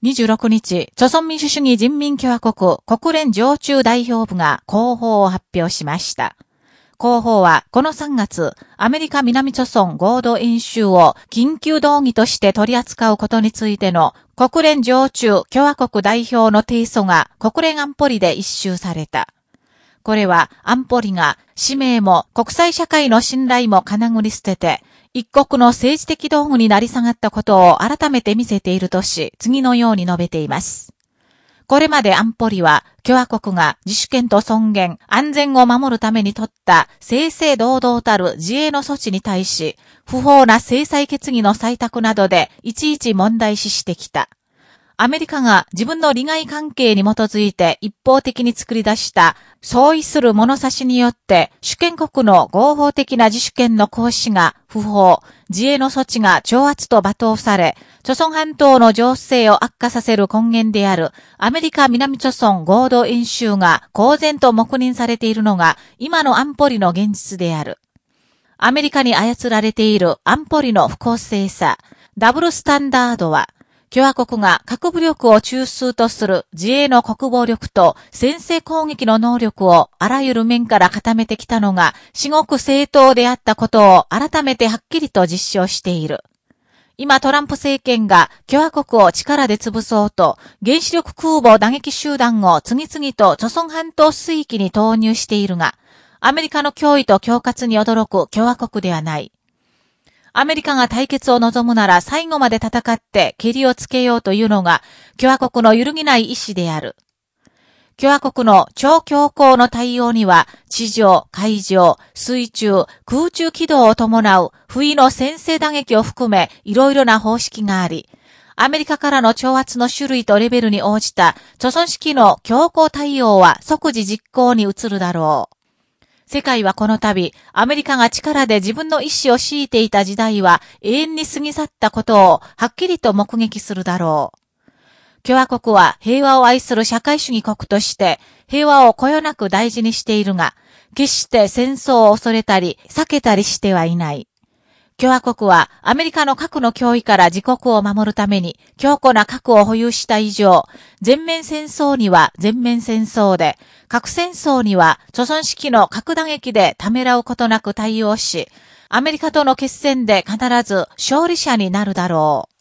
26日、朝鮮民主主義人民共和国国連常駐代表部が広報を発表しました。広報はこの3月、アメリカ南朝鮮合同演習を緊急動議として取り扱うことについての国連常駐共和国代表の提訴が国連安保理で一周された。これは安保理が使命も国際社会の信頼も金繰り捨てて、一国の政治的道具になり下がったことを改めて見せているとし、次のように述べています。これまで安保理は、共和国が自主権と尊厳、安全を守るために取った正々堂々たる自衛の措置に対し、不法な制裁決議の採択などでいちいち問題視してきた。アメリカが自分の利害関係に基づいて一方的に作り出した相違する物差しによって主権国の合法的な自主権の行使が不法、自衛の措置が挑発と罵倒され、朝鮮半島の情勢を悪化させる根源であるアメリカ南朝鮮合同演習が公然と黙認されているのが今の安保理の現実である。アメリカに操られている安保理の不公正さ、ダブルスタンダードは、共和国が核武力を中枢とする自衛の国防力と先制攻撃の能力をあらゆる面から固めてきたのが至極正当であったことを改めてはっきりと実証している。今トランプ政権が共和国を力で潰そうと原子力空母打撃集団を次々と著孫半島水域に投入しているが、アメリカの脅威と恐喝に驚く共和国ではない。アメリカが対決を望むなら最後まで戦って蹴りをつけようというのが共和国の揺るぎない意志である。共和国の超強硬の対応には、地上、海上、水中、空中軌道を伴う不意の先制打撃を含め、いろいろな方式があり、アメリカからの挑発の種類とレベルに応じた、貯村式の強硬対応は即時実行に移るだろう。世界はこの度、アメリカが力で自分の意志を強いていた時代は永遠に過ぎ去ったことをはっきりと目撃するだろう。共和国は平和を愛する社会主義国として平和をこよなく大事にしているが、決して戦争を恐れたり避けたりしてはいない。共和国はアメリカの核の脅威から自国を守るために強固な核を保有した以上、全面戦争には全面戦争で、核戦争には貯存式の核打撃でためらうことなく対応し、アメリカとの決戦で必ず勝利者になるだろう。